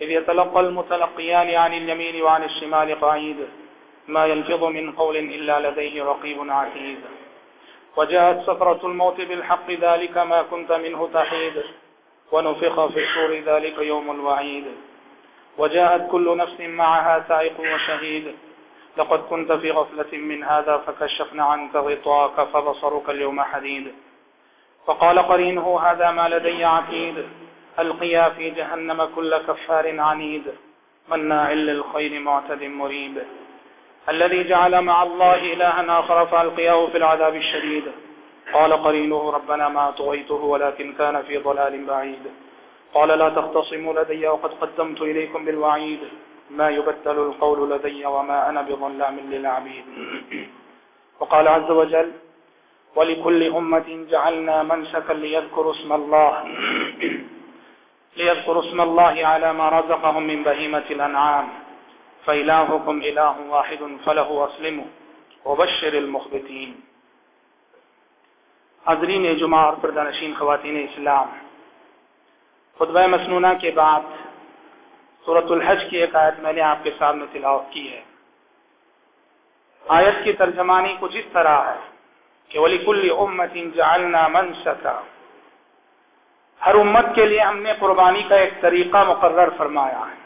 إذ يتلقى المتلقيان عن اليمين وعن الشمال قعيد، ما يلفظ من قول إلا لديه رقيب عتيد. وجاءت سفرة الموت بالحق، ذلك ما كنت منه تحيد. ونفخ في الصور، ذلك يوم الوعيد. وجاءت كل نفس معها سائق وشهيد. لقد كنت في غفلة من هذا فكشفنا عنك غطاك، فبصرك اليوم حديد. فقال قرينه، هذا ما لدي عتيد. ألقيا في جهنم كل كفار عنيد. مناع للخير معتد مريب. الذي جعل مع الله إلها آخر فألقياه في العذاب الشديد. قال قرينه ربنا ما طغيته ولكن كان في ضلال بعيد. قال لا تختصموا لدي وقد قدمت إليكم بالوعيد. ما يبتل القول لدي وما أنا بظلام للعبيد. وقال عز وجل ولكل أمة جعلنا منسكا ليذكروا اسم الله. ليذكروا اسم الله على ما رزقهم من بهيمة الأنعام فإلهكم إله واحد فله أسلموا وبشر المخبتين حضرین جمعہ اور پردانشین خواتین اسلام۔ خطبہ مسنونہ کے بعد صورت الحج کی ایک آیت میں نے آپ کے سامنے تلاوت کی ہے۔ آیت کی ترجمانی کچھ اس طرح ہے کہ ولی کل امت جعلنا منسکا ہر امت کے لیے ہم نے قربانی کا ایک طریقہ مقرر فرمایا ہے۔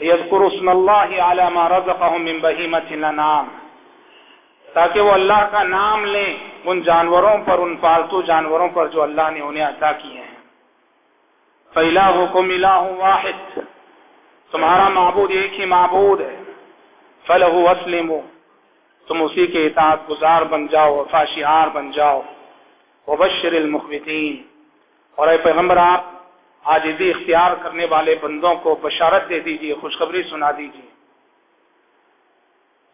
اسم اللہ علی ما رزقهم من بہیمت الانام تاکہ وہ اللہ کا نام لیں ان جانوروں پر، ان پالتو جانوروں پر جو اللہ نے انہیں عطا کیے ہیں۔ فَإِلَاهُكُمْ إِلَاهُ وَاحِدٌ۔ تمہارا معبود ایک ہی معبود ہے۔ فَلَهُ وَسْلِمُوا تم اسی کے اطاعت گزار بن جاؤ وفاشیار بن جاؤ۔ وَبَشِّرِ الْمُخْبِتِينَ۔ اور اے پیغمبر، آپ عاجزی اختیار کرنے والے بندوں کو بشارت دے دیجیے، خوشخبری سنا دیجیے۔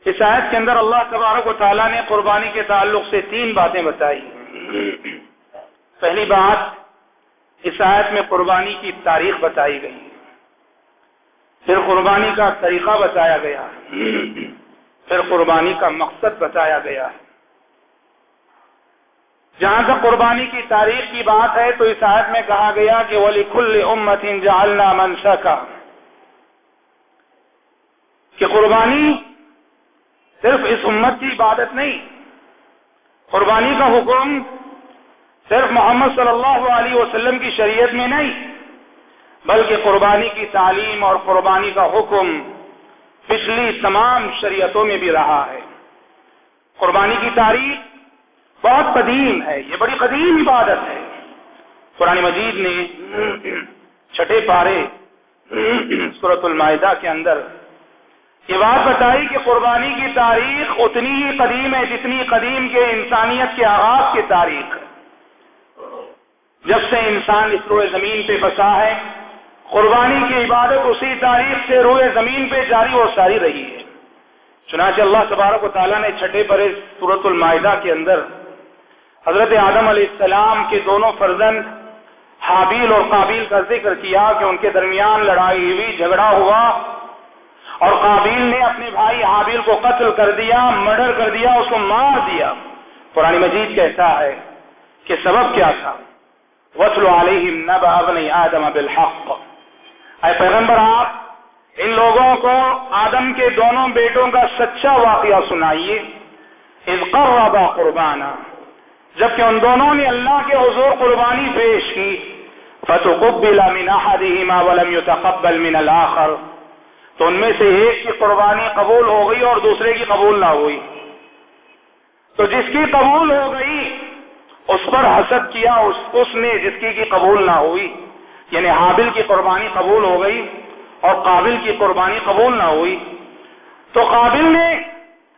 اس آیت کے اندر اللہ تبارک و تعالیٰ نے قربانی کے تعلق سے تین باتیں بتائی پہلی بات، اس آیت میں قربانی کی تاریخ بتائی گئی پھر قربانی کا طریقہ بتایا گیا۔ پھر قربانی کا مقصد بتایا گیا۔ ہے جہاں تک قربانی کی تاریخ کی بات ہے تو اس آیت میں کہا گیا کہ ولی کل امت جعلنا منشا کا کہ قربانی صرف اس امت کی عبادت نہیں، قربانی کا حکم صرف محمد صلی اللہ علیہ وسلم کی شریعت میں نہیں، بلکہ قربانی کی تعلیم اور قربانی کا حکم پچھلی تمام شریعتوں میں بھی رہا ہے۔ قربانی کی تاریخ بہت قدیم ہے، یہ بڑی قدیم عبادت ہے۔ قرآن مجید نے چھٹے پارے صورت المائدہ کے اندر یہ بات بتائی کہ قربانی کی تاریخ اتنی ہی قدیم ہے جتنی قدیم کے انسانیت کے آغاز کی تاریخ جب سے انسان اس روئے زمین پہ بسا ہے، قربانی کی عبادت اسی تاریخ سے روئے زمین پہ جاری اور ساری رہی ہے۔ چنانچہ اللہ تبارک و تعالیٰ نے چھٹے پرے صورت المائدہ کے اندر حضرت آدم علیہ السلام کے دونوں فرزند حابیل اور قابیل کا ذکر کیا کہ ان کے درمیان لڑائی ہوئی، جھگڑا ہوا اور قابیل نے اپنے بھائی حابیل کو قتل کر دیا، مرڈر کر دیا، اس کو مار دیا۔ قرآن مجید کہتا ہے کہ سبب کیا تھا؟ وسل علیہم نبا ابن آدم بالحق۔ اے پیغمبر، آپ ان لوگوں کو آدم کے دونوں بیٹوں کا سچا واقعہ سنائیے۔ اس قربا قربانہ جبکہ ان دونوں نے اللہ کے حضور قربانی پیش کی۔ فتقبل من احدهما ولم يتقبل من الاخر تو ان میں سے ایک کی قربانی قبول ہو گئی اور دوسرے کی قبول نہ ہوئی۔ تو جس کی قبول ہو گئی اس پر حسد کیا اس, اس نے جس کی کی قبول نہ ہوئی۔ یعنی حابل کی قربانی قبول ہو گئی اور قابل کی قربانی قبول نہ ہوئی۔ تو قابل نے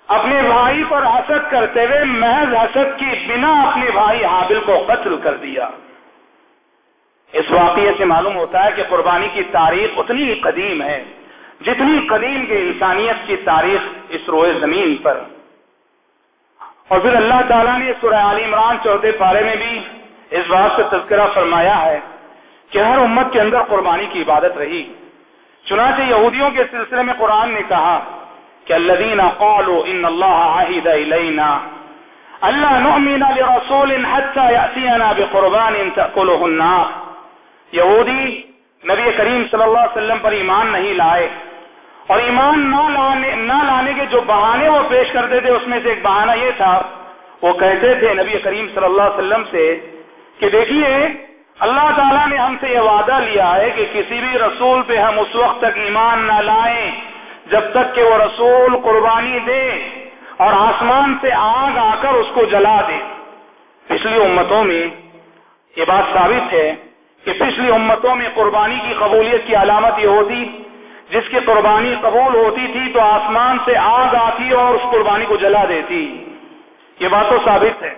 اپنے بھائی پر حسد کرتے ہوئے محض حسد کی بنا اپنے بھائی حابل کو قتل کر دیا۔ اس واقعے سے معلوم ہوتا ہے کہ قربانی کی تاریخ اتنی قدیم ہے، جتنی قدیم کی انسانیت کی تاریخ اس روئے زمین پر۔ اور پھر اللہ تعالیٰ نے سورہ علی عمران چوتھے پارے میں بھی اس بات سے تذکرہ فرمایا ہے کہ ہر امت کے اندر قربانی کی عبادت رہی۔ چنانچہ یہودیوں کے سلسلے میں قرآن نے کہا کہ الذين قالوا ان الله عهد الينا الا نؤمن لرسول حتى ياتينا بقربان تاكله النار. یہودی نبی کریم صلی اللہ علیہ وسلم پر ایمان نہیں لائے. اور ایمان نہ لانے نہ لانے کے جو بہانے وہ پیش کرتے تھے، اس میں سے ایک بہانہ یہ تھا، وہ کہتے تھے نبی کریم صلی اللہ علیہ وسلم سے کہ دیکھیے، اللہ تعالیٰ نے ہم سے یہ وعدہ لیا ہے کہ کسی بھی رسول پہ ہم اس وقت تک ایمان نہ لائیں۔ جب تک کہ وہ رسول قربانی دے اور آسمان سے آگ آ کر اس کو جلا دے۔ پچھلی امتوں میں یہ بات ثابت ہے کہ پچھلی امتوں میں قربانی کی قبولیت کی علامت یہ ہوتی، جس کی قربانی قبول ہوتی تھی تو آسمان سے آگ آتی اور اس قربانی کو جلا دیتی۔ یہ بات تو ثابت ہے۔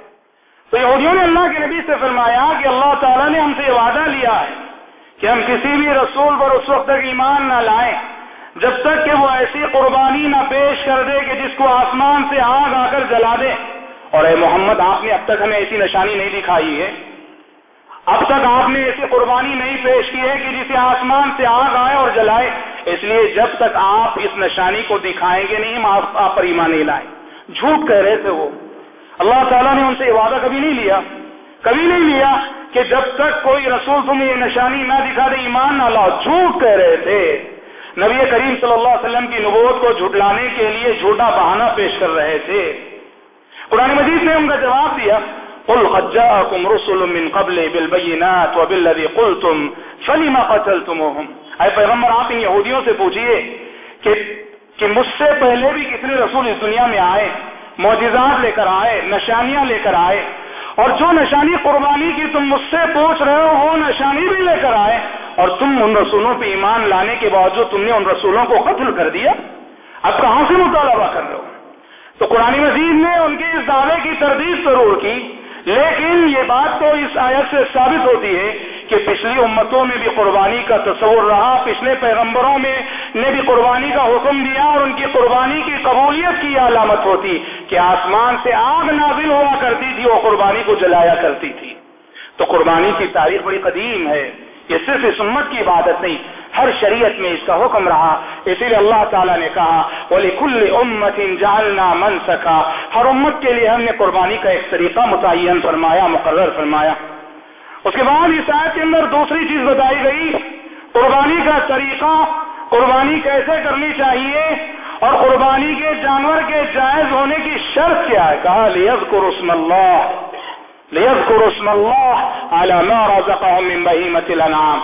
تو یہودیوں نے اللہ کے نبی سے فرمایا کہ اللہ تعالیٰ نے ہم سے یہ وعدہ لیا ہے کہ ہم کسی بھی رسول پر اس وقت تک ایمان نہ لائیں۔ جب تک کہ وہ ایسی قربانی نہ پیش کر دے کہ جس کو آسمان سے آگ آ کر جلا دے۔ اور اے محمد، آپ نے اب تک ہمیں ایسی نشانی نہیں دکھائی ہے۔ اب تک آپ نے ایسی قربانی نہیں پیش کی ہے کہ جسے آسمان سے آگ آئے اور جلائے۔ اس لیے جب تک آپ اس نشانی کو دکھائیں گے نہیں، ہم آپ پر ایمان نہیں لائیں۔ جھوٹ کہہ رہے تھے وہ۔ اللہ تعالیٰ نے ان سے یہ وعدہ کبھی نہیں لیا۔ کبھی نہیں لیا کہ جب تک کوئی رسول تمہیں یہ نشانی نہ دکھا دے، ایمان نہ لاؤ۔ جھوٹ کہہ رہے تھے۔ نبی کریم صلی اللہ علیہ وسلم کی نبوت کو جھٹلانے کے لیے جھوٹا بہانہ پیش کر رہے تھے۔ قرآن مجید نے ان کا جواب دیا، قل قد جاءكم رسل من قبل بالبينات وبالذي قلتم فلما قتلتموهم؟ اے پیغمبر، آپ ان یہودیوں سے پوچھئے کہ کہ مجھ سے پہلے بھی کتنے رسول اس دنیا میں آئے، معجزات لے کر آئے، نشانیاں لے کر آئے، اور جو نشانی قربانی کی تم مجھ سے پوچھ رہے ہو، وہ نشانی بھی لے کر آئے۔ اور تم ان رسولوں پہ ایمان لانے کے باوجود تم نے ان رسولوں کو قتل کر دیا؟ اب کہاں سے مطالبہ کر رہے ہو؟ تو قرآن مزید نے ان کے اس دعوے کی تردید ضرور کی، لیکن یہ بات تو اس آیت سے ثابت ہوتی ہے کہ پچھلی امتوں میں بھی قربانی کا تصور رہا، پچھلے پیغمبروں میں نے بھی قربانی کا حکم دیا اور ان کی قربانی کی قبولیت کی علامت ہوتی کہ آسمان سے آگ نازل ہوا کرتی تھی، وہ قربانی کو جلایا کرتی تھی۔ تو قربانی کی تاریخ بڑی قدیم ہے۔ یہ صرف اس امت کی عبادت نہیں، ہر شریعت میں اس کا حکم رہا۔ اسی لیے اللہ تعالیٰ نے کہا بولے کل امت جالنا من سکا ہر امت کے لیے ہم نے قربانی کا ایک طریقہ متعین فرمایا، مقرر فرمایا۔ اس کے بعد اس آیت کے اندر دوسری چیز بتائی گئی، قربانی کا طریقہ، قربانی کیسے کرنی چاہیے اور قربانی کے جانور کے جائز ہونے کی شرط کیا ہے؟ کہا لیز کو رسم اللہ۔ لیز کو رسم اللہ علامہ من بہیمت الانعام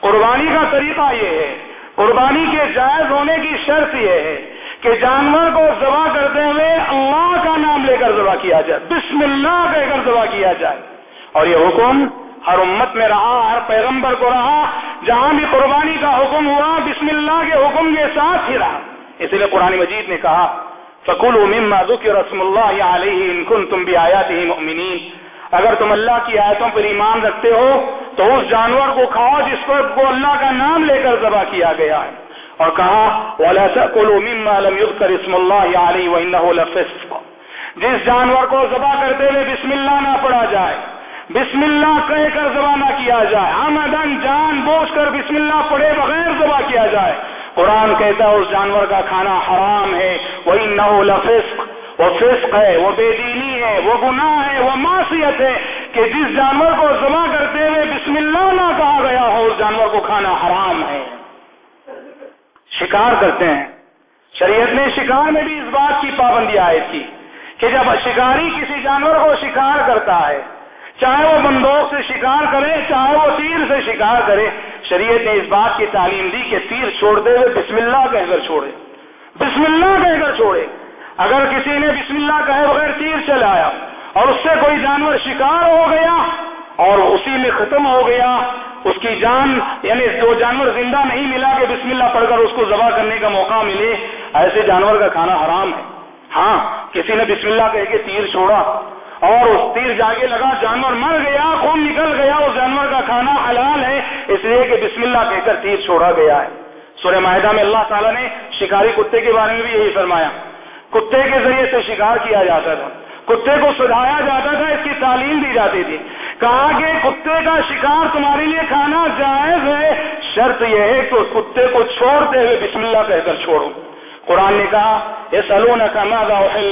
قربانی کا طریقہ یہ ہے، قربانی کے جائز ہونے کی شرط یہ ہے کہ جانور کو ذبح کرتے ہوئے اللہ کا نام لے کر ذبح کیا جائے، بسم اللہ کہہ کر ذبح کیا جائے۔ اور یہ حکم ہر امت میں رہا، ہر پیغمبر کو رہا، جہاں بھی قربانی کا حکم ہوا، بسم اللہ کے حکم کے ساتھ ہی رہا۔ اسی لیے قرآن مجید نے کہا فکول مما ذکر رسم اللہ علیہ ان کن تم بھی آیات ہی اگر تم اللہ کی آیتوں پر ایمان رکھتے ہو، تو اس جانور کو کھاؤ جس پر کو اللہ کا نام لے کر ذبح کیا گیا ہے۔ اور کہا اسم اللہ جس جانور کو ذبح کرتے ہوئے بسم اللہ نہ پڑا جائے، بسم اللہ کہہ کر ذبح نہ کیا جائے، آمدن، جان بوجھ کر بسم اللہ پڑے بغیر ذبح کیا جائے۔ قرآن کہتا ہے، اس جانور کا کھانا حرام ہے وہی نو لفسق۔ وہ فسق ہے، وہ بے دینی ہے، وہ گناہ ہے، وہ معصیت ہے کہ جس جانور کو ذبح کرتے ہوئے بسم اللہ نہ کہا گیا ہو، اس جانور کو کھانا حرام ہے۔ شکار کرتے ہیں۔ شریعت نے شکار میں بھی اس بات کی پابندی آئی تھی کہ جب شکاری کسی جانور کو شکار کرتا ہے، چاہے وہ بندوق سے شکار کرے، چاہے وہ تیر سے شکار کرے، شریعت نے اس بات کی تعلیم دی کہ تیر چھوڑتے ہوئے بسم اللہ کہہ کر چھوڑے۔ بسم اللہ کہہ کر چھوڑے۔ اگر کسی نے بسم اللہ کہے بغیر تیر چلایا اور اس سے کوئی جانور شکار ہو گیا اور اسی میں ختم ہو گیا، اس کی جان یعنی جو جانور زندہ نہیں ملا کہ بسم اللہ پڑھ کر اس کو ذبح کرنے کا موقع ملے، ایسے جانور کا کھانا حرام ہے۔ ہاں کسی نے بسم اللہ کہہ کے تیر چھوڑا اور اس تیر جاگے لگا، جانور مر گیا، خون نکل گیا، اس جانور کا کھانا حلال ہے، اس لیے کہ بسم اللہ کہہ کر تیر چھوڑا گیا ہے۔ سورہ معاہدہ میں اللہ تعالیٰ نے شکاری کتے کے بارے میں بھی یہی فرمایا۔ کتے کے ذریعے سے شکار کیا جاتا تھا۔ کتے کو سجایا جاتا تھا، اس کی تعلیم دی جاتی تھی۔ کہا کہ کتے کا شکار تمہارے لیے کھانا جائز ہے۔ شرط یہ ہے کہ اس کتے کو چھوڑتے ہوئے بسم اللہ کہہ کر چھوڑو۔ قرآن نے کہا یہ سلون کا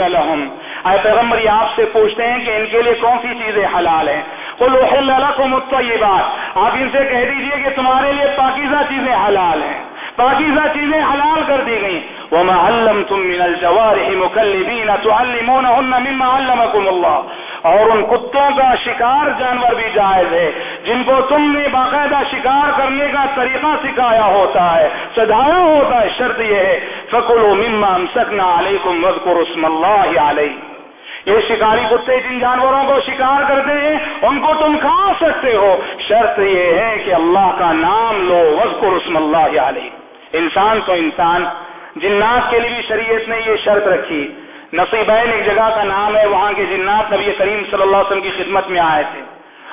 لهم۔ اے پیغمبر، یہ آپ سے پوچھتے ہیں کہ ان کے لیے کون سی چیزیں حلال ہیں۔ قل احل لكم الطيبات آپ ان سے کہہ دیجیے کہ تمہارے لیے پاکیزہ چیزیں حلال ہیں۔ پاکیزہ چیزیں حلال کر دی گئی وما علمتم من الجوارح مكلبين تعلمونهن مما علمكم الله۔ اور ان کتوں کا شکار جانور بھی جائز ہے، جن کو تم نے باقاعدہ شکار کرنے کا طریقہ سکھایا ہوتا ہے سجایا ہوتا ہے، شرط یہ ہے۔ فکل و مما سکنا علیکم وزقر اسم اللہ علیہ یہ شکاری کتے جن جانوروں کو شکار کرتے ہیں، ان کو تم کھا سکتے ہو۔ شرط یہ ہے کہ اللہ کا نام لو وزقر اسم اللہ علیہ انسان تو انسان جنات کے لیے بھی شریعت نے یہ شرط رکھی۔ نصیبین ایک جگہ کا نام ہے، وہاں کے جنات نبی کریم صلی اللہ علیہ وسلم کی خدمت میں آئے تھے۔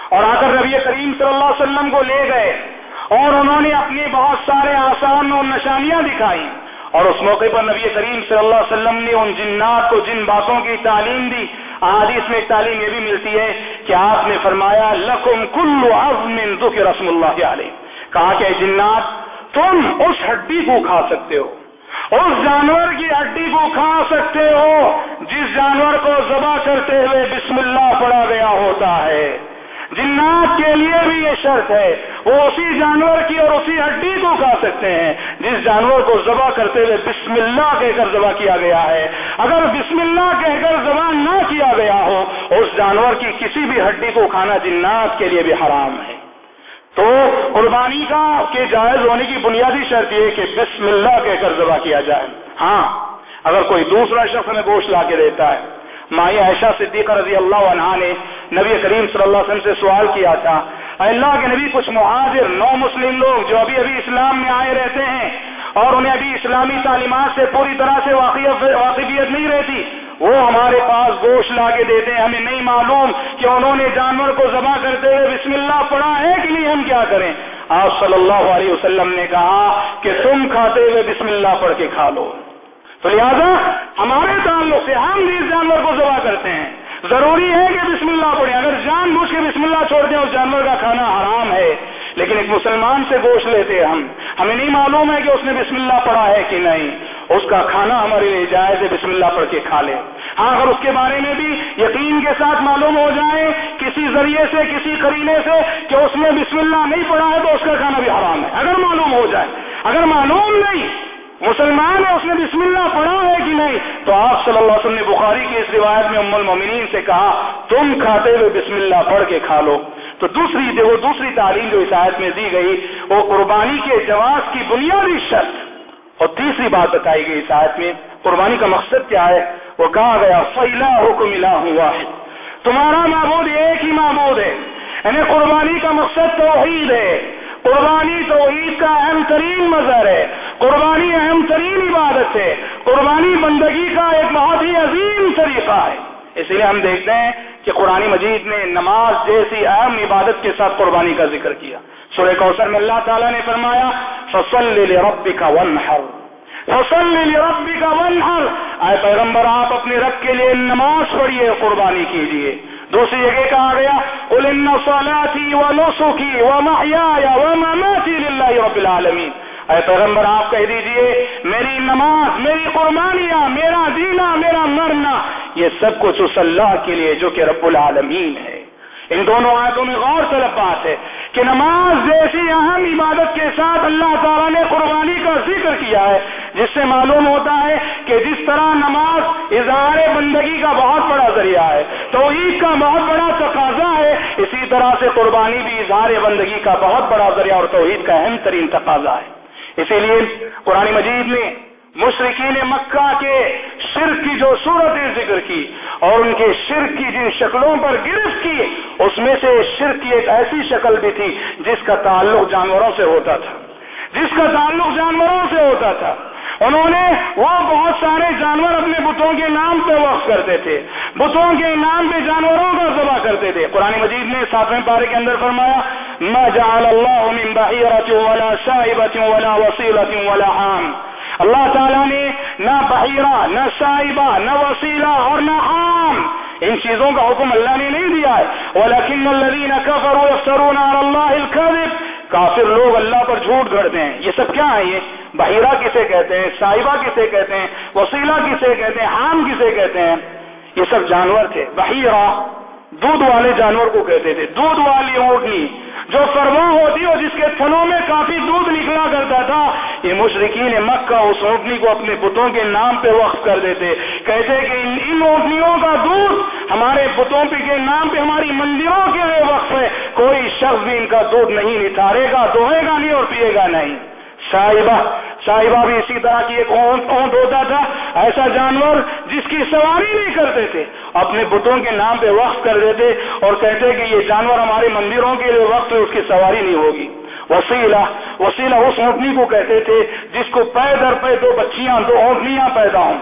اور آ کر نبی کریم صلی اللہ علیہ وسلم کو لے گئے۔ اور انہوں نے اپنی بہت سارے آسان اور نشانیاں دکھائی اور اس موقع پر نبی کریم صلی اللہ علیہ وسلم نے ان جنات کو، جن باتوں کی تعلیم دی۔ حادیث میں ایک تعلیم یہ بھی ملتی ہے کہ آپ نے فرمایا، لکم کل عظم ذکر رسم اللہ علیہ۔ کہا کہ جنات، تم اس ہڈی کو کھا سکتے ہو۔ اس جانور کی ہڈی کو کھا سکتے ہو، جس جانور کو ذبح کرتے ہوئے بسم اللہ پڑا گیا ہوتا ہے۔ جنات کے لیے بھی یہ شرط ہے، وہ اسی جانور کی اور اسی ہڈی کو کھا سکتے ہیں، جس جانور کو ذبح کرتے ہوئے بسم اللہ کہہ کر ذبح کیا گیا ہے۔ اگر بسم اللہ کہہ کر ذبح نہ کیا گیا ہو، اس جانور کی کسی بھی ہڈی کو کھانا جنات کے لیے بھی حرام ہے۔ تو قربانی کا کے جائز ہونے کی بنیادی شرط یہ کہ بسم اللہ کہہ کر ذبح کیا جائے۔ ہاں اگر کوئی دوسرا شخص ہمیں گوشت لا کے دیتا ہے۔ مائی عائشہ صدیقہ رضی اللہ عنہ نے نبی کریم صلی اللہ علیہ وسلم سے سوال کیا تھا اللہ کے نبی، کچھ مہاجر نو مسلم لوگ جو ابھی ابھی اسلام میں آئے رہتے ہیں اور انہیں ابھی اسلامی تعلیمات سے پوری طرح سے واقفیت نہیں رہتی وہ ہمارے پاس گوشت لا کے دیتے ہیں، ہمیں نہیں معلوم کہ انہوں نے جانور کو ذبح کرتے ہوئے بسم اللہ پڑھا ہے کہ نہیں، ہم کیا کریں؟ آپ صلی اللہ علیہ وسلم نے کہا کہ تم کھاتے ہوئے بسم اللہ پڑھ کے کھا لو۔ تو لہٰذا ہمارے تعلق سے ہم بھی اس جانور کو ذبح کرتے ہیں۔ ضروری ہے کہ بسم اللہ پڑھیں۔ اگر جان بوجھ کے بسم اللہ چھوڑ دیں، اس جانور کا کھانا حرام ہے۔ لیکن ایک مسلمان سے گوشت لیتے ہم۔ ہمیں نہیں معلوم ہے کہ اس نے بسم اللہ پڑھا ہے کہ نہیں۔ اس کا کھانا ہمارے لیے جائز ہے، بسم اللہ پڑھ کے کھا لے ہاں اگر اس کے بارے میں بھی یقین کے ساتھ معلوم ہو جائے کسی ذریعے سے، کسی قرینے سے کہ اس نے بسم اللہ نہیں پڑھا ہے تو اس کا کھانا بھی حرام ہے۔ اگر معلوم ہو جائے، اگر معلوم نہیں مسلمان ہے، اس نے بسم اللہ پڑھا ہے کہ نہیں، تو آپ صلی اللہ علیہ وسلم نے بخاری کی اس روایت میں ام المومنین سے کہا، تم کھاتے ہوئے بسم اللہ پڑھ کے کھا لو۔ تو دوسری، وہ دوسری تعلیم جو آیت میں دی گئی، وہ قربانی کے جواز کی بنیادی شرط اور تیسری بات بتائی گئی آیت میں، قربانی کا مقصد کیا ہے؟ وہ کہا گیا فیلا حکم ملا ہوا ہے تمہارا معبود ایک ہی معبود ہے۔ یعنی قربانی کا مقصد توحید ہے۔ قربانی توحید کا اہم ترین مظہر ہے۔ قربانی اہم ترین عبادت ہے۔ قربانی بندگی کا ایک بہت ہی عظیم طریقہ ہے۔ اس لیے ہم دیکھتے ہیں کہ قرآن مجید نے نماز جیسی اہم عبادت کے ساتھ قربانی کا ذکر کیا۔ سورہ کوثر میں اللہ تعالیٰ نے فرمایا، فصل ربی کا ون ہر فصل ربی کا ون ہر آئے پیغمبر، آپ اپنے رب کے لیے نماز پڑھیے، قربانی کیجیے۔ دوسری جگہ کہا گیا، قل ان صلاتي ونسكي ومحياي ومماتي لله رب العالمين۔ اے پیغمبر، آپ کہہ دیجیے میری نماز، میری قربانیاں، میرا جینا، میرا مرنا، یہ سب کچھ اس اللہ کے لیے جو کہ رب العالمین ہے۔ ان دونوں آیتوں میں غور طلب بات ہے کہ نماز جیسی اہم عبادت کے ساتھ اللہ تعالیٰ نے قربانی کا ذکر کیا ہے، جس سے معلوم ہوتا ہے کہ جس طرح نماز اظہار بندگی کا بہت بڑا ذریعہ ہے، توحید کا بہت بڑا تقاضا ہے، اسی طرح سے قربانی بھی اظہار بندگی کا بہت بڑا ذریعہ اور توحید کا اہم ترین تقاضا ہے۔ اسی لیے قرآن مجید نے مشرقین مکہ کے شرک کی جو صورتیں ذکر کی اور ان کے شرک کی جن شکلوں پر گرفت کی اس میں سے شرک کی ایک ایسی شکل بھی تھی جس کا تعلق جانوروں سے ہوتا تھا۔ جس کا تعلق جانوروں سے ہوتا تھا۔ انہوں نے وہ بہت سارے جانور اپنے بتوں کے نام پہ وقف کرتے تھے۔ بتوں کے نام پہ جانوروں کا ذبح کرتے تھے۔ قرآن مجید نے ساتویں پارے کے اندر فرمایا، ما جعل اللہ من ولا ولا وسیلت ولا عام اللہ تعالیٰ نے نہ بحیرہ، نہ صاحبہ نہ وسیلہ اور نہ عام۔ ان چیزوں کا حکم اللہ نے نہیں دیا ہے. وَلَكِنَّ الَّذِينَ كَفَرُوا يَفْتَرُونَ عَلَى اللَّهِ الْكَذِبِ. کافر لوگ اللہ پر جھوٹ گھڑتے ہیں. یہ سب کیا ہے یہ؟ بحیرہ کسے کہتے ہیں؟ صاحبہ کسے کہتے ہیں؟ وسیلہ کسے کہتے ہیں؟ عام کسے کہتے ہیں؟ یہ سب جانور تھے. بحیرہ دودھ والے جانور کو کہتے تھے. دودھ والی اونٹنی جو فرما ہوتی اور جس کے تھنوں میں کافی دودھ نکلا کرتا تھا، یہ مشرقین مکہ اس اونٹنی کو اپنے بتوں کے نام پہ وقف کر دیتے۔ کہتے کہ ان ان اونٹنیوں کا دودھ ہمارے بتوں پہ کے نام پہ ہماری مندروں کے لیے وقف ہے۔ کوئی شخص بھی ان کا دودھ نہیں نتارے گا، دوہے گا نہیں اور پیے گا نہیں۔ صاحبہ صاحبہ بھی اسی طرح کی ایک اونٹ اونٹ ہوتا تھا، ایسا جانور جس کی سواری نہیں کرتے تھے، اپنے بتوں کے نام پہ وقف کر دیتے اور کہتے کہ یہ جانور ہمارے مندروں کے لیے وقت ہے اس کی سواری نہیں ہوگی۔ وسیلہ وسیلہ اس اونٹنی کو کہتے تھے جس کو پے در پے دو بچیاں، دو اونٹنیاں پیدا ہوں۔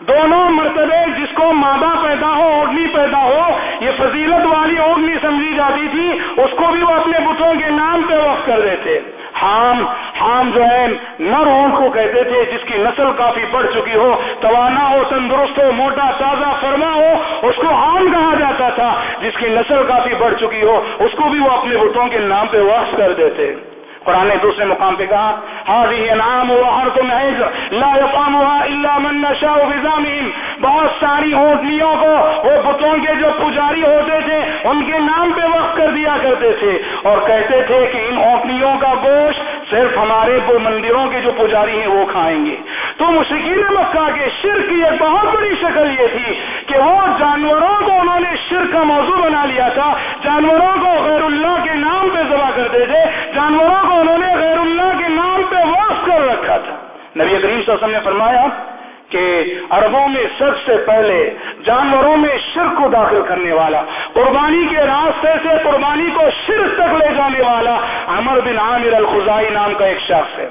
دونوں مرتبے جس کو مادہ پیدا ہو اوڑنی پیدا ہو، یہ فضیلت والی اوڑنی سمجھی جاتی تھی، اس کو بھی وہ اپنے بتوں کے نام پہ وقف کر دیتے۔ حام حام جو ہے نر اونٹ کو کہتے تھے، جس کی نسل کافی بڑھ چکی ہو، توانا ہو، تندرست ہو، موٹا تازہ فرما ہو، اس کو حام کہا جاتا تھا، جس کی نسل کافی بڑھ چکی ہو، اس کو بھی وہ اپنے بتوں کے نام پہ وقف کر دیتے۔ قرآن نے دوسرے مقام پہ کہا حاضی انعام و ہر تم لا يفهمها الا من نشاء بزامهم بہت ساری اونٹنیوں کو وہ بتوں کے جو پجاری ہوتے تھے، ان کے نام پہ وقف کر دیا کرتے تھے۔ اور کہتے تھے کہ ان اونٹنیوں کا گوشت صرف ہمارے مندروں کے جو پجاری ہیں وہ کھائیں گے۔ تو مشکین مکہ کے شر کی ایک بہت بڑی شکل یہ تھی کہ وہ جانوروں کو انہوں نے شر کا موضوع بنا لیا تھا۔ جانوروں کو غیر اللہ کے نام پہ ذبح کرتے تھے۔ جانوروں کو انہوں نے غیر اللہ کے نام پہ واس کر رکھا تھا۔ نبی کریم صلی اللہ علیہ وسلم نے فرمایا کہ عربوں میں سب سے پہلے جانوروں میں شرک کو داخل کرنے والا، قربانی کے راستے سے قربانی کو شرک تک لے جانے والا عمر بن عامر الخزائی نام کا ایک شخص ہے۔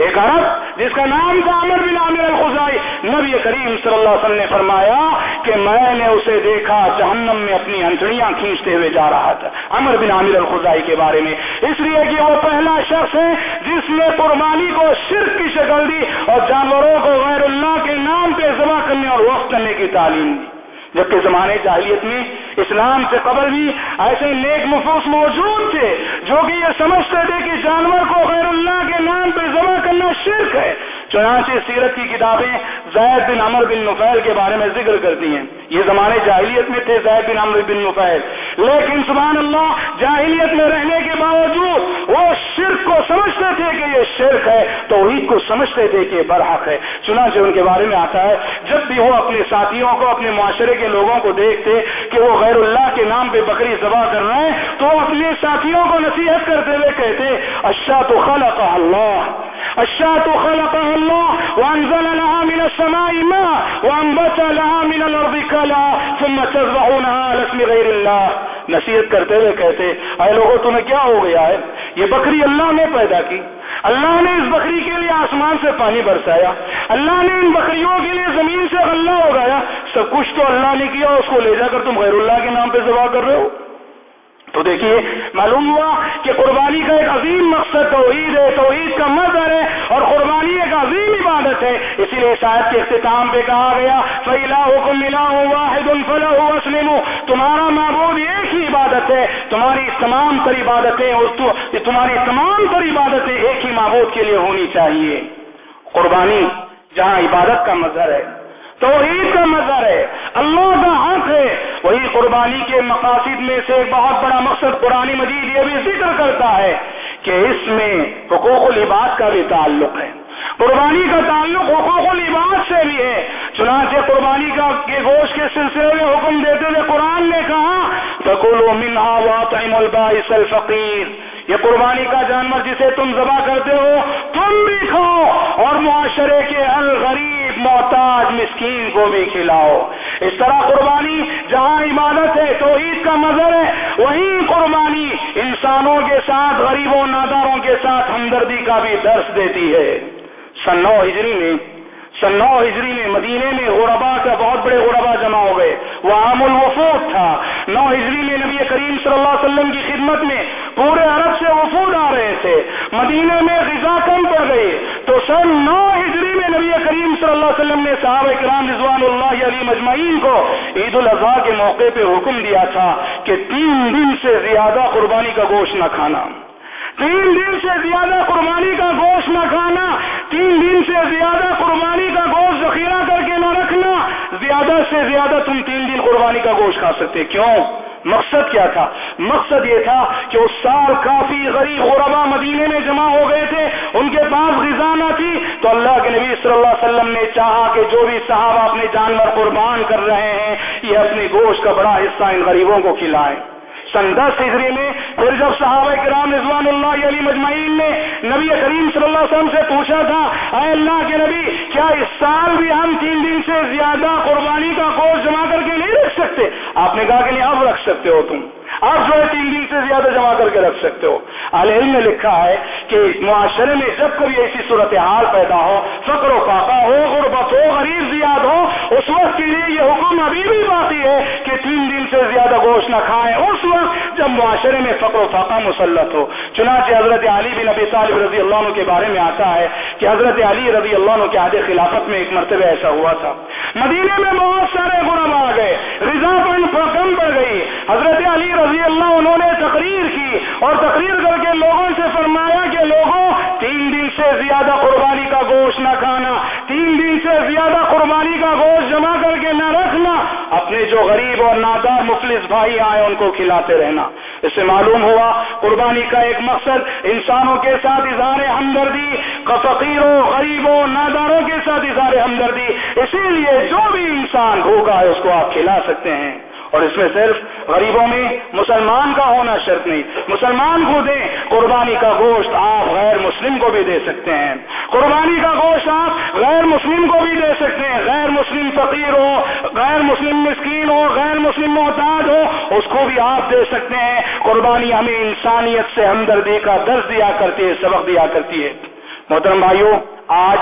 ایک عرب جس کا نام تھا عمر بن عامر الخزائی نبی کریم صلی اللہ علیہ وسلم نے فرمایا کہ میں نے اسے دیکھا جہنم میں اپنی انٹڑیاں کھینچتے ہوئے جا رہا تھا عمر بن عامر الخزائی کے بارے میں۔ اس لیے کہ وہ پہلا شخص ہے جس نے قربانی کو شرک کی شکل دی اور جانوروں کو غیر اللہ کے نام پہ ذبح کرنے اور وقت کرنے کی تعلیم دی۔ جبکہ زمانے جاہلیت میں اسلام سے قبل بھی ایسے نیک مفوس موجود تھے جو کہ یہ سمجھتے تھے کہ جانور کو غیر اللہ کے نام پہ ذبح کرنا شرک ہے۔ چنانچہ سیرت کی کتابیں زید بن عمر بن نفیل کے بارے میں ذکر کرتی ہیں۔ یہ زمانے جاہلیت میں تھے زید بن عمر بن نفیل۔ لیکن سبحان اللہ، جاہلیت میں رہنے کے باوجود وہ شرک کو سمجھتے تھے کہ یہ شرک ہے، توحید کو سمجھتے تھے کہ برحق ہے۔ چنانچہ ان کے بارے میں آتا ہے، جب بھی وہ اپنے ساتھیوں کو، اپنے معاشرے کے لوگوں کو دیکھتے کہ وہ غیر اللہ کے نام پہ بکری ذبح کر رہے ہیں، تو وہ اپنے ساتھیوں کو نصیحت کرتے ہوئے کہتے اشا تو خلق اللہ اشا تو خلق اللہ وانزل لها من السماء ماء وانبت لها من الارض كلا ثم تذبحونها على اسم غير الله. نصیحت کرتے ہوئے کہتے، اے لوگوں، تمہیں کیا ہو گیا ہے؟ یہ بکری اللہ نے پیدا کی۔ اللہ نے اس بکری کے لیے آسمان سے پانی برسایا۔ اللہ نے ان بکریوں کے لیے زمین سے اللہ اگایا۔ سب کچھ تو اللہ نے کیا، اس کو لے جا کر تم غیر اللہ کے نام پہ ذبح کر رہے ہو؟ تو دیکھیے، معلوم ہوا کہ قربانی کا ایک عظیم مقصد توحید ہے۔ توحید کا مظہر ہے اور قربانی ایک عظیم عبادت ہے اسی لیے شاید کے اختتام پہ کہا گیا فیلا حکم ملا واحد الفلا وسلم تمہارا معبود ایک ہی عبادت ہے، تمہاری تمام تر عبادتیں اور تمہاری تمام تر عبادتیں ایک ہی معبود کے لیے ہونی چاہیے۔ قربانی، جہاں عبادت کا مظہر ہے، توحید کا مظہر ہے، اللہ کا حق ہے۔ وہی قربانی کے مقاصد میں سے ایک بہت بڑا مقصد قرآن مجید یہ بھی ذکر کرتا ہے کہ اس میں حقوق العباد کا بھی تعلق ہے۔ قربانی کا تعلق حقوق العباد سے بھی ہے۔ چنانچہ قربانی کا کے گوشت کے سلسلے میں حکم دیتے ہوئے قرآن نے کہا فکلوا منها واطعموا البائس الفقیر یہ قربانی کا جانور جسے تم ذبح کرتے ہو، تم بھی کھاؤ اور معاشرے کے الغریب، محتاج مسکین کو بھی کھلاؤ۔ اس طرح قربانی جہاں عبادت ہے تو عید کا مظہر ہے، وہیں قربانی انسانوں کے ساتھ، غریبوں، ناداروں کے ساتھ ہمدردی کا بھی درس دیتی ہے۔ سن نو ہجری میں، سن نو ہجری میں مدینے میں غربا کا بہت بڑے غربا جمع ہو گئے۔ وہ عام الوفود تھا۔ نو ہجری میں نبی کریم صلی اللہ علیہ وسلم کی خدمت میں پورے عرب سے وفود آ رہے تھے۔ مدینے میں غذا کم پڑ گئی۔ تو سن نو ہجری میں نبی کریم صلی اللہ علیہ وسلم نے صحابہ کرام رضوان اللہ علی مجمعین کو عید الاضحیٰ کے موقع پہ حکم دیا تھا کہ تین دن سے زیادہ قربانی کا گوشت نہ کھانا۔ تین دن سے زیادہ قربانی کا گوشت نہ کھانا، تین دن سے زیادہ قربانی کا گوشت ذخیرہ کر کے نہ رکھنا۔ زیادہ سے زیادہ تم تین دن قربانی کا گوشت کھا سکتے۔ کیوں؟ مقصد کیا تھا؟ مقصد یہ تھا کہ اس سال کافی غریب غربا مدینے میں جمع ہو گئے تھے، ان کے پاس غذا نہ تھی۔ تو اللہ کے نبی صلی اللہ علیہ وسلم نے چاہا کہ جو بھی صحابہ اپنے جانور قربان کر رہے ہیں، یہ اپنے گوشت کا بڑا حصہ ان غریبوں کو کھلائیں۔ سن ہجری میں پھر جب صحابہ کرام رضوان اللہ علی مجمعین نے نبی کریم صلی اللہ علیہ وسلم سے پوچھا تھا، اے اللہ کے نبی، کیا اس سال بھی ہم تین دن سے زیادہ قربانی کا گوشت جمع کر کے نہیں رکھ سکتے؟ آپ نے کہا کہ نہیں، اب رکھ سکتے ہو تم۔ آپ جو ہے تین دن سے زیادہ جمع کر کے رکھ سکتے ہو۔ علم نے لکھا ہے کہ معاشرے میں جب کبھی ایسی صورتحال پیدا ہو، فقر و فاقہ ہو، غربت ہو، غریب زیاد ہو اس وقت کے لیے یہ حکم ابھی بھی باقی ہے کہ تین دن سے زیادہ گوشت نہ کھائیں۔ اس وقت جب معاشرے میں فقر و فاقہ مسلط ہو، چنانچہ حضرت علی بن نبی طالب رضی اللہ عنہ کے بارے میں آتا ہے کہ حضرت علی رضی اللہ عنہ کے عہد خلافت میں ایک مرتبہ ایسا ہوا تھا۔ مدینے میں بہت سارے غرب آ گئے، رضا کم پڑ گئی۔ حضرت علی رضی اللہ انہوں نے تقریر کی اور تقریر کر کے لوگوں سے فرمایا کہ لوگوں، تین دن سے زیادہ قربانی کا گوشت نہ کھانا، تین دن سے زیادہ قربانی کا گوشت جمع کر کے نہ رکھنا، اپنے جو غریب اور نادار مفلس بھائی آئے ان کو کھلاتے رہنا۔ اس سے معلوم ہوا، قربانی کا ایک مقصد انسانوں کے ساتھ اظہار ہمدردی، فقیروں، غریبوں، ناداروں کے ساتھ اظہار ہمدردی، اسی لیے جو بھی انسان بھوکا ہے، اس کو آپ کھلا سکتے ہیں۔ اور اس میں صرف غریبوں میں، مسلمان کا ہونا شرط نہیں۔ مسلمان کو دیں، قربانی کا گوشت آپ کو بھی دے سکتے ہیں۔ قربانی کا گوشت آپ غیر مسلم کو بھی دے سکتے ہیں۔ غیر مسلم فقیر ہو، غیر مسلم مسکین ہو، غیر مسلم محتاج ہو، اس کو بھی آپ دے سکتے ہیں۔ قربانی ہمیں انسانیت سے ہمدردی کا درس دیا کرتی ہے، سبق دیا کرتی ہے۔ محترم بھائیوں آج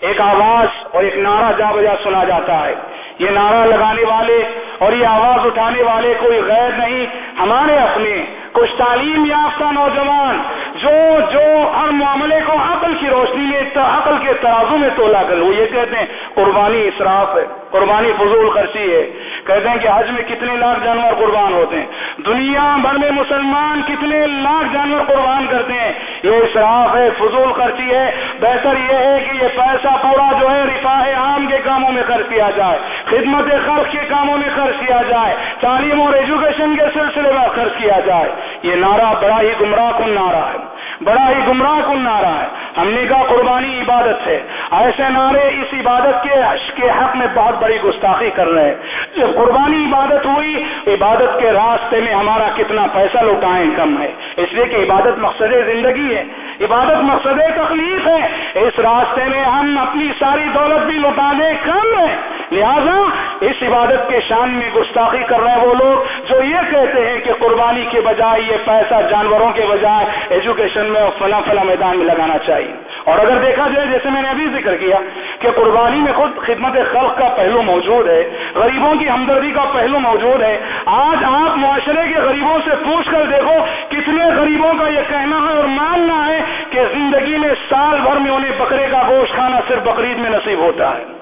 ایک آواز اور ایک نعرہ جا بجا سنا جاتا ہے۔ یہ نعرہ لگانے والے اور یہ آواز اٹھانے والے کوئی غیر نہیں، ہمارے اپنے کچھ تعلیم یافتہ نوجوان جو جو ہر معاملے کو عقل کی روشنی میں عقل کے ترازو میں تولا کر وہ یہ کہتے ہیں قربانی اسراف ہے، قربانی فضول خرچی ہے۔ کہتے ہیں کہ حج میں کتنے لاکھ جانور قربان ہوتے ہیں۔ دنیا بھر میں مسلمان کتنے لاکھ جانور قربان کرتے ہیں۔ یہ اسراف ہے، فضول خرچی ہے۔ بہتر یہ ہے کہ یہ پیسہ پورا جو ہے رفاہ عام کے کاموں میں خرچ کیا جائے۔ خدمت خرچ کے کاموں میں خرچ کیا جائے۔ تعلیم اور ایجوکیشن کے سلسلے میں خرچ کیا جائے۔ یہ نعرہ بڑا ہی گمراہ کن نعرہ ہے۔ بڑا ہی گمراہ کن نعرہ ہے۔ ہم نے کہا قربانی عبادت ہے۔ ایسے نعرے اس عبادت کے کے حق میں بہت بڑی گستاخی کر رہے ہیں۔ جب قربانی عبادت ہوئی، عبادت کے راستے میں ہمارا کتنا پیسہ لوٹائیں کم ہے۔ اس لیے کہ عبادت مقصد زندگی ہے۔ عبادت مقصد تخلیق ہے۔ اس راستے میں ہم اپنی ساری دولت بھی لوٹا دیں کم ہے لہذا اس عبادت کے شان میں گستاخی کر رہے ہیں وہ لوگ جو یہ کہتے ہیں کہ قربانی کے بجائے یہ پیسہ جانوروں کے بجائے ایجوکیشن میں فلاں فلاں میدان میں لگانا چاہیے۔ اور اگر دیکھا جائے، جیسے میں نے ابھی ذکر کیا کہ قربانی میں خود خدمت خلق کا پہلو موجود ہے، غریبوں کی ہمدردی کا پہلو موجود ہے۔ آج آپ معاشرے کے غریبوں سے پوچھ کر دیکھو کتنے غریبوں کا یہ کہنا ہے اور ماننا ہے کہ زندگی میں سال بھر میں انہیں بکرے کا گوشت کھانا صرف بقرعید میں نصیب ہوتا ہے۔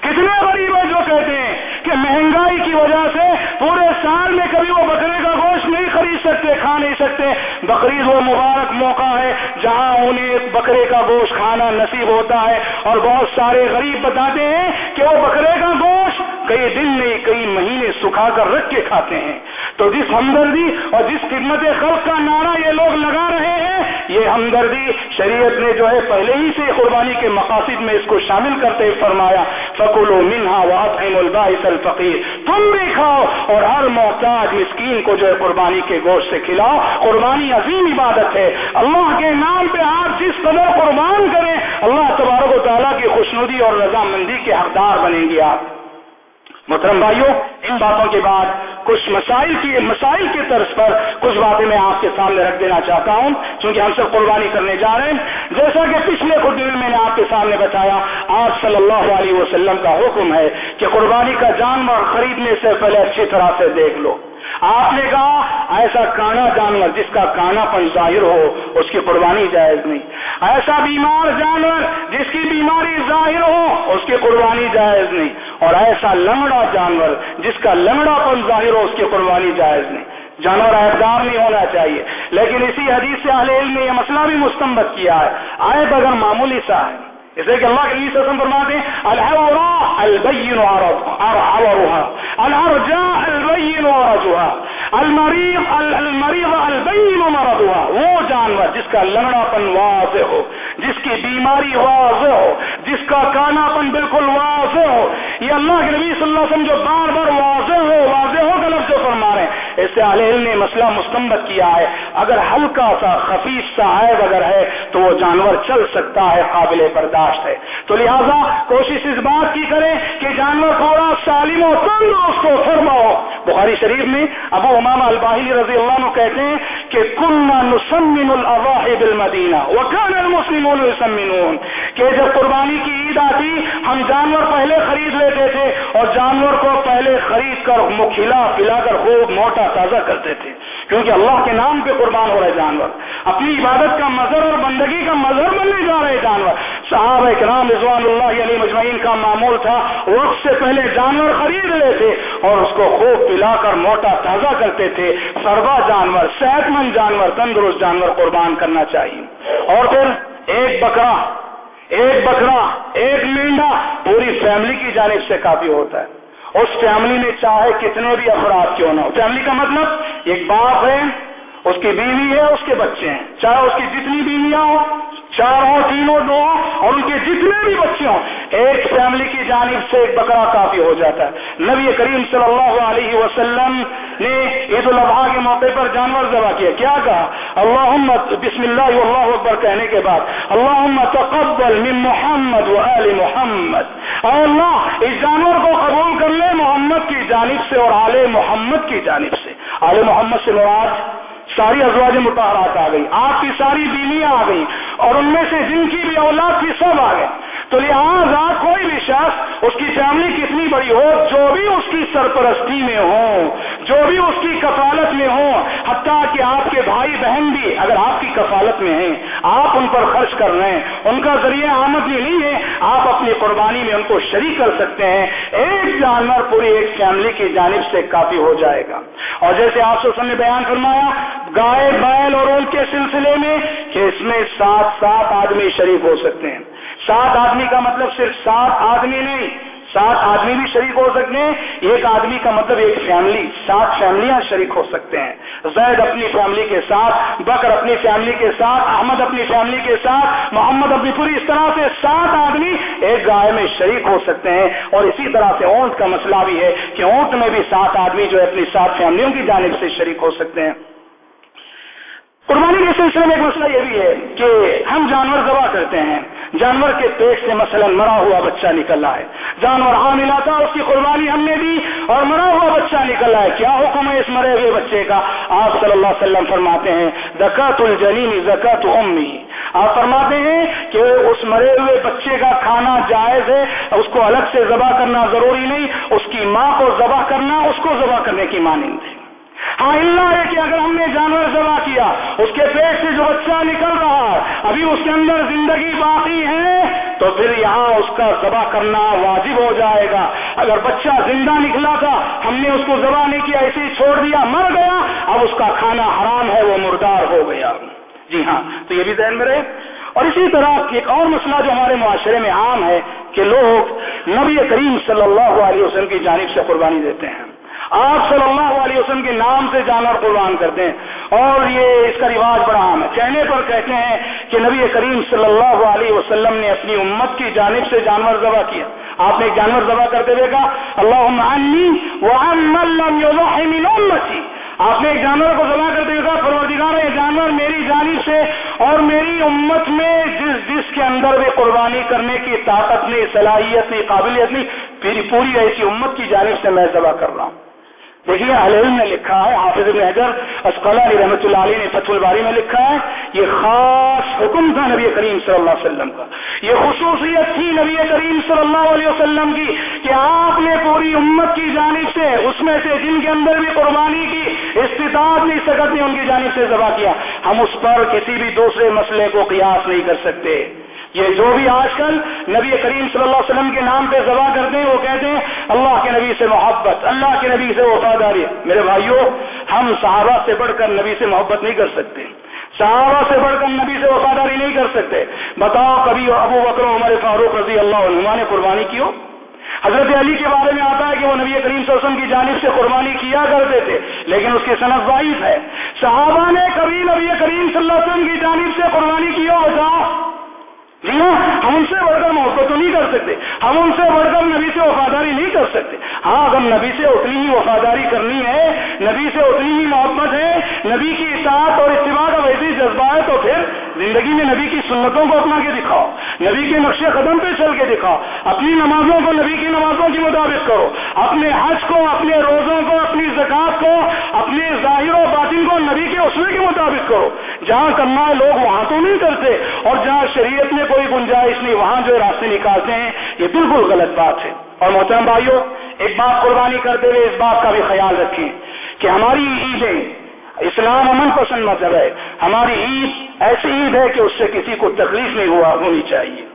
کتنے غریب ہیں جو کہتے ہیں کہ مہنگائی کی وجہ سے پورے سال میں کبھی وہ بکرے کا گوشت نہیں خرید سکتے، کھا نہیں سکتے۔ بقرعید وہ مبارک موقع ہے جہاں انہیں بکرے کا گوشت کھانا نصیب ہوتا ہے اور بہت سارے غریب بتاتے ہیں کہ وہ بکرے کا گوشت کئی دن نہیں کئی مہینے سکھا کر رکھ کے کھاتے ہیں۔ تو جس ہمدردی اور جس خدمت خلق کا نعرہ یہ لوگ لگا رہے ہیں، یہ ہمدردی شریعت نے جو ہے پہلے ہی سے قربانی کے مقاصد میں اس کو شامل کرتے فرمایا۔ فکلو منہا واطعم الباعث الفقیر تم بھی کھاؤ اور ہر محتاج مسکین کو جو ہے قربانی کے گوشت سے کھلاؤ۔ قربانی عظیم عبادت ہے۔ اللہ کے نام پہ آپ جس قدر قربان کریں، اللہ تبارک و تعالیٰ کی خوشنودی اور رضامندی کے حقدار بنیں گے آپ۔ محترم بھائیوں، ان باتوں کے بعد کچھ مسائل کی مسائل کی طرز پر کچھ باتیں میں آپ کے سامنے رکھ دینا چاہتا ہوں، چونکہ ہم سب قربانی کرنے جا رہے ہیں۔ جیسا کہ پچھلے کچھ دن میں نے آپ کے سامنے بتایا آج صلی اللہ علیہ وسلم کا حکم ہے کہ قربانی کا جانور خریدنے سے پہلے اچھی طرح سے دیکھ لو۔ آپ نے کہا، ایسا کانا جانور جس کا کانا پن ظاہر ہو، اس کی قربانی جائز نہیں۔ ایسا بیمار جانور جس کی بیماری ظاہر ہو، اس کی قربانی جائز نہیں۔ اور ایسا لنگڑا جانور جس کا لنگڑا پن ظاہر ہو، اس کی قربانی جائز نہیں۔ جانور عیبدار نہیں ہونا چاہیے۔ لیکن اسی حدیث سے اہل علم نے یہ مسئلہ بھی مستمت کیا ہے۔ آئے بغیر معمولی سا ہے اس لیے کہ اللہ کے لیے سسم فرماتے ہیں، الحورا البین عورتها الارجا البین عورتها المریض المریض البین مرضها. وہ جانور جس کا لنگڑا پن واضح ہو جس کی بیماری واضح ہو، جس کا کانا پن بالکل واضح ہو، یہ اللہ کے نبی صلی اللہ علیہ وسلم جو بار بار واضح ہو واضح ہو کا لفظ فرما اس سے علیہ نے مسئلہ مستمت کیا ہے۔ اگر ہلکا سا، خفیف سا عیب اگر ہے، تو وہ جانور چل سکتا ہے، قابل برداشت ہے۔ تو لہذا کوشش اس بات کی کریں کہ جانور تھوڑا سالم و تندرست ہو۔ فرماؤ بخاری شریف میں ابو امام الباہی رضی اللہ عنہ کہتے ہیں کہ کننا نسمن الاضاحی بالمدینہ وکان المسلمون یسمنون۔ کہ جب قربانی کی عید آتی، ہم جانور پہلے خرید لیتے تھے اور جانور کو پہلے خرید کر کھلا پلا کر خوب موٹا تازہ کرتے تھے۔ کیونکہ اللہ کے نام پہ قربان ہو رہے جانور۔ اپنی عبادت کا مظہر اور بندگی کا مظہر بننے جا رہے جانور۔ صاحب کرام رضوان اللہ علی مجمعین کا معمول تھا، وقت سے پہلے جانور خرید لیتے اور اس کو خوب پلا کر موٹا تازہ کرتے تھے۔ سروا جانور، صحت مند جانور، تندرست جانور قربان کرنا چاہیے۔ اور پھر ایک بکرا ایک بکرا، ایک مینڈا، پوری فیملی کی جانب سے کافی ہوتا ہے۔ اس فیملی میں چاہے کتنے بھی افراد کیوں نہ ہو۔ فیملی کا مطلب ایک باپ ہے، اس کی بیوی ہے، اس کے بچے ہیں۔ چاہے اس کی جتنی بیویاں ہوں چار ہوں تین ہو دو اور ان کے جتنے بھی بچے ہوں، ایک فیملی کی جانب سے ایک بکرا کافی ہو جاتا ہے۔ نبی کریم صلی اللہ علیہ وسلم نے عید الاضحیٰ کے موقع پر جانور ذبح کیا۔ کیا کہا؟ اللہ بسم اللہ اللہ اکبر کہنے کے بعد اللہ تقبل من محمد و آل محمد۔ اے اللہ، اس جانور کو قبول کر لے محمد کی جانب سے اور آل محمد کی جانب سے۔ آل محمد سے مراد ساری ازواج متحرات آ گئی، آپ کی ساری بیویاں آ گئی اور ان میں سے جن کی بھی اولاد تھی سب آ گئے۔ تو لہٰذا کوئی بھی شخص اس کی فیملی کتنی بڑی ہو، جو بھی اس کی سرپرستی میں ہو جو بھی اس کی کفالت میں ہو حتیٰ کہ آپ کے بھائی بہن بھی اگر آپ کفالت میں ہیں، آپ ان پر خرچ کر رہے ہیں، ان کا ذریعہ آمد یہ نہیں ہے، آپ اپنی قربانی میں ان کو شریک کر سکتے ہیں۔ ایک جانور پوری ایک فیملی کی جانب سے کافی ہو جائے گا۔ اور جیسے آپ سے نے بیان فرمایا، گائے، بیل اور ان کے سلسلے میں کہ اس میں سات سات آدمی شریک ہو سکتے ہیں۔ سات آدمی کا مطلب صرف سات آدمی نہیں سات آدمی بھی شریک ہو سکتے ہیں ایک آدمی کا مطلب ایک فیملی، سات فیملیاں شریک ہو سکتے ہیں۔ زید اپنی فیملی کے ساتھ، بکر اپنی فیملی کے ساتھ، احمد اپنی فیملی کے ساتھ، محمد اپنی پوری اس طرح سے سات آدمی ایک گائے میں شریک ہو سکتے ہیں۔ اور اسی طرح سے اونٹ کا مسئلہ بھی ہے کہ اونٹ میں بھی سات آدمی جو ہے اپنی سات فیملیوں کی جانب سے شریک ہو سکتے ہیں۔ قربانی کے سلسلے میں ایک مسئلہ یہ بھی ہے کہ ہم جانور ذبح کرتے ہیں۔ جانور کے پیٹ سے مثلا مرا ہوا بچہ نکلا ہے جانور ہاں ملا تھا، اس کی قربانی ہم نے دی اور مرا ہوا بچہ نکلا ہے کیا حکم ہے اس مرے ہوئے بچے کا؟ آپ صلی اللہ علیہ وسلم فرماتے ہیں زکات الجنین زکات امی۔ آپ فرماتے ہیں کہ اس مرے ہوئے بچے کا کھانا جائز ہے، اس کو الگ سے ذبح کرنا ضروری نہیں، اس کی ماں کو ذبح کرنا، اس کو ذبح کرنے کی مانند۔ ہے ہے کہ اگر ہم نے جانور ذبح کیا، اس کے پیٹ سے جو بچہ نکل رہا ہے، ابھی اس کے اندر زندگی باقی ہے، تو پھر یہاں اس کا ذبح کرنا واجب ہو جائے گا۔ اگر بچہ زندہ نکلا تھا، ہم نے اس کو ذبح نہیں کیا ایسے ہی چھوڑ دیا، مر گیا، اب اس کا کھانا حرام ہے، وہ مردار ہو گیا۔ جی ہاں تو یہ بھی ذہن میں رہے۔ اور اسی طرح ایک اور مسئلہ جو ہمارے معاشرے میں عام ہے، کہ لوگ نبی کریم صلی اللہ علیہ وسلم کی جانب سے قربانی دیتے ہیں۔ آپ صلی اللہ علیہ وسلم کے نام سے جانور قربان کرتے ہیں اور یہ اس کا رواج بڑا عام ہے۔ کہنے پر کہتے ہیں کہ نبی کریم صلی اللہ علیہ وسلم نے اپنی امت کی جانب سے جانور ذبح کیا۔ آپ نے ایک جانور ذبح کرتے ہوئے کہا اللہ امتی۔ آپ نے ایک جانور کو ذبح کرتے ہوئے کہا پروردگار یہ جانور میری جانب سے اور میری امت میں جس جس کے اندر بھی قربانی کرنے کی طاقت نہیں، صلاحیت نہیں، قابلیت نہیں پوری ایسی امت کی جانب سے میں ذبح کر رہا ہوں۔ دیکھیے علم نے لکھا ہے، حافظ ابن حجر اسقلا علی رحمۃ اللہ علیہ نے فتح الباری میں لکھا ہے، یہ خاص حکم تھا نبی کریم صلی اللہ علیہ وسلم کا۔ یہ خصوصیت تھی نبی کریم صلی اللہ علیہ وسلم کی کہ آپ نے پوری امت کی جانب سے، اس میں سے جن کے اندر بھی قربانی کی، استطاعت نہیں، سکت نے ان کی جانب سے ذبح کیا۔ ہم اس پر کسی بھی دوسرے مسئلے کو قیاس نہیں کر سکتے۔ یہ جو بھی آج کل نبی کریم صلی اللہ علیہ وسلم کے نام پہ ذبح کرتے ہیں، وہ کہتے ہیں، اللہ کے نبی سے محبت، اللہ کے نبی سے وفاداری میرے بھائیوں، ہم صحابہ سے بڑھ کر نبی سے محبت نہیں کر سکتے۔ صحابہ سے بڑھ کر نبی سے وفاداری نہیں کر سکتے۔ بتاؤ، کبھی ابو بکر عمر فاروق رضی اللہ عنہ نے قربانی کیوں حضرت علی کے بارے میں آتا ہے کہ وہ نبی کریم صلی اللہ علیہ وسلم کی جانب سے قربانی کیا کرتے تھے، لیکن اس کی صنعت ضعیف ہے۔ صحابہ نے کبھی نبی کریم صلی اللہ علیہ وسلم کی جانب سے قربانی کی ہو؟ بتاؤ جی ہاں ہم ان سے بڑھ کر محبت تو نہیں کر سکتے۔ ہم ان سے بڑھ کر نبی سے وفاداری نہیں کر سکتے۔ ہاں اگر نبی سے اتنی ہی وفاداری کرنی ہے، نبی سے اتنی ہی محبت ہے، نبی کی اطاعت اور اتباع کا ویسی جذبہ ہے، تو پھر زندگی میں نبی کی سنتوں کو اپنا کے دکھاؤ، نبی کے نقش قدم پہ چل کے دکھاؤ، اپنی نمازوں کو، نبی کی نمازوں کے مطابق کرو، اپنے حج کو، اپنے روزوں کو، اپنی زکات کو، اپنے ظاہر و باطن کو نبی کے اسوے کے مطابق کرو۔ جہاں کرنا ہے لوگ وہاں تو نہیں کرتے اور جہاں شریعت میں کوئی گنجائش نہیں، وہاں جو راستے نکالتے ہیں، یہ بالکل غلط بات ہے۔ اور محترم بھائیوں ایک بات قربانی کرتے ہوئے اس بات کا بھی خیال رکھیں کہ ہماری عیدیں اسلام امن پسند مذہب ہے۔ ہماری عید ایسی عید ہے کہ اس سے کسی کو تکلیف نہیں ہوا، ہونی چاہیے۔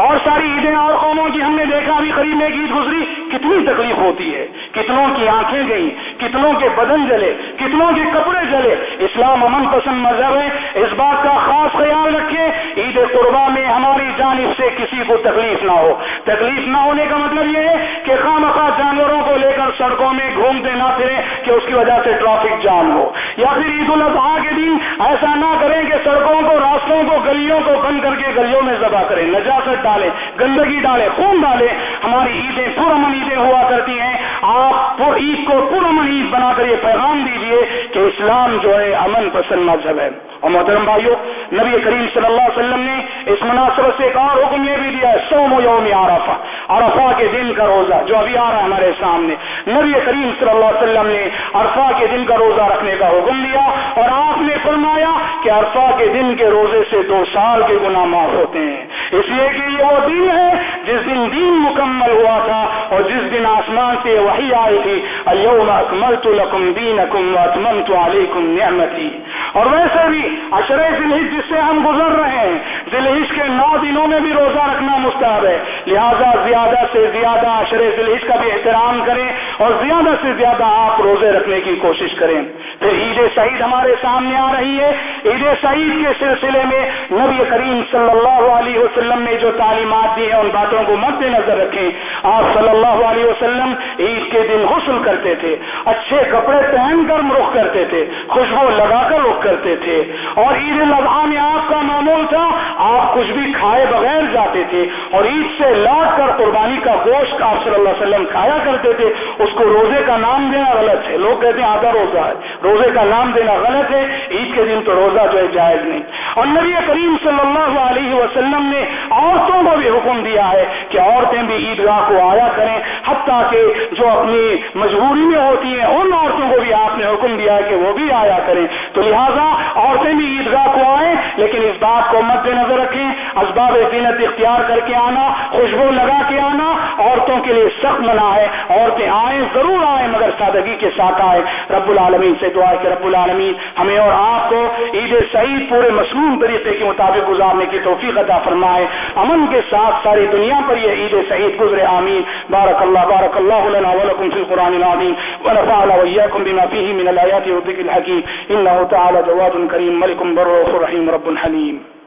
اور ساری عیدیں اور قوموں کی ہم نے دیکھا، ابھی قریب میں ایک عید گزری، کتنی تکلیف ہوتی ہے، کتنوں کی آنکھیں گئیں، کتنوں کے بدن جلے، کتنوں کے کپڑے جلے۔ اسلام امن پسند مذہب ہے، اس بات کا خاص خیال رکھیں، عید قربا میں ہماری جانب سے کسی کو تکلیف نہ ہو۔ تکلیف نہ ہونے کا مطلب یہ ہے کہ خام خواہ جانوروں کو لے کر سڑکوں میں گھومتے نہ پھریں کہ اس کی وجہ سے ٹریفک جام ہو۔ یا پھر عید الاضحیٰ کے دن ایسا نہ کریں کہ سڑکوں کو، راستوں کو، گلیوں کو بند کر کے گلیوں میں ذبح کریں۔ نجاست ڈالیں گندگی ڈالیں خون ڈالیں ہماری عیدیں پرامن عیدیں ہوا کرتی ہیں۔ آپ عید کو پرامن عید بنا کر یہ پیغام دیجیے کہ اسلام جو ہے امن پسند مذہب ہے۔ اور محترم بھائیوں نبی کریم صلی اللہ علیہ وسلم نے اس مناسبت سے ایک اور حکم یہ بھی دیا ہے سوم یوم عرفہ۔ عرفہ کے دن کا روزہ جو ابھی آ رہا ہے ہمارے سامنے۔ نبی کریم صلی اللہ علیہ وسلم نے عرفہ کے دن کا روزہ رکھنے کا حکم دیا۔ اور آپ نے فرمایا کہ عرفہ کے دن کے روزے سے دو سال کے گناہ معاف ہوتے ہیں۔ اس لیے کہ یہ وہ دن ہے جس دن دین مکمل ہوا تھا اور جس دن آسمان سے وہی آئی تھی، اليوم اکملت لکم دینکم واتممت علیکم نعمتی. اور ویسے بھی اشرے ذلحج جس سے ہم گزر رہے ہیں ذلحج کے نو دنوں میں بھی روزہ رکھنا مستحب ہے۔ لہذا زیادہ سے زیادہ اشرے ذلحج کا بھی احترام کریں اور زیادہ سے زیادہ آپ روزے رکھنے کی کوشش کریں۔ پھر عید سعید ہمارے سامنے آ رہی ہے۔ عید سعید کے سلسلے میں نبی کریم صلی اللہ علیہ وسلم نے جو تعلیمات دی ہیں، ان باتوں کو مد نظر رکھیں۔ آپ صلی اللہ علیہ وسلم عید کے دن غسل کرتے تھے، اچھے کپڑے پہن کر رخ کرتے تھے، خوشبو لگا کر رخ کرتے تھے اور عید الاضحیٰ میں آپ کا معمول تھا، آپ کچھ بھی کھائے بغیر جاتے تھے اور عید سے لوٹ کر قربانی کا گوشت آپ صلی اللہ علیہ وسلم کھایا کرتے تھے، اس کو روزے کا نام دینا غلط ہے۔ لوگ کہتے ہیں آدھا روزہ ہے، روزے کا نام دینا غلط ہے، عید کے دن تو روزہ جو ہے جائز نہیں۔ اور نبی کریم صلی اللہ علیہ وسلم نے عورتوں کو بھی حکم دیا ہے کہ عورتیں بھی عیدگاہ کو آیا کریں، حتیٰ کہ جو اپنی مجبوری میں ہوتی ہیں، ان عورتوں کو بھی آپ نے حکم دیا ہے کہ وہ بھی آیا کریں۔ تو لہٰذا عورتیں بھی عیدگاہ کو آئیں لیکن اس بات کو مد نظر رکھیں۔ اسباب زینت اختیار کر کے آنا، خوشبو لگا کے آنا، عورتوں کے لیے سخت منع ہے، عورتیں آئیں، ضرور آئیں، مگر سادگی کے ساتھ آئیں۔ رب العالمین سے دعا کہ رب العالمین ہمیں اور آپ کو عید سعید پورے مصنون طریقے کے مطابق گزارنے کی توفیق عطا فرمائے۔ امن کے ساتھ ساری دنیا پر یہ عید سعید گزرے، آمین۔ بارک اللہ بارک اللہ لنا ولکم فی القرآن العظیم۔ ونفعل وإياكم بما فيه من الآيات والذكر الحكيم إنه تعالى جواد كريم ملك بر رحيم رب حليم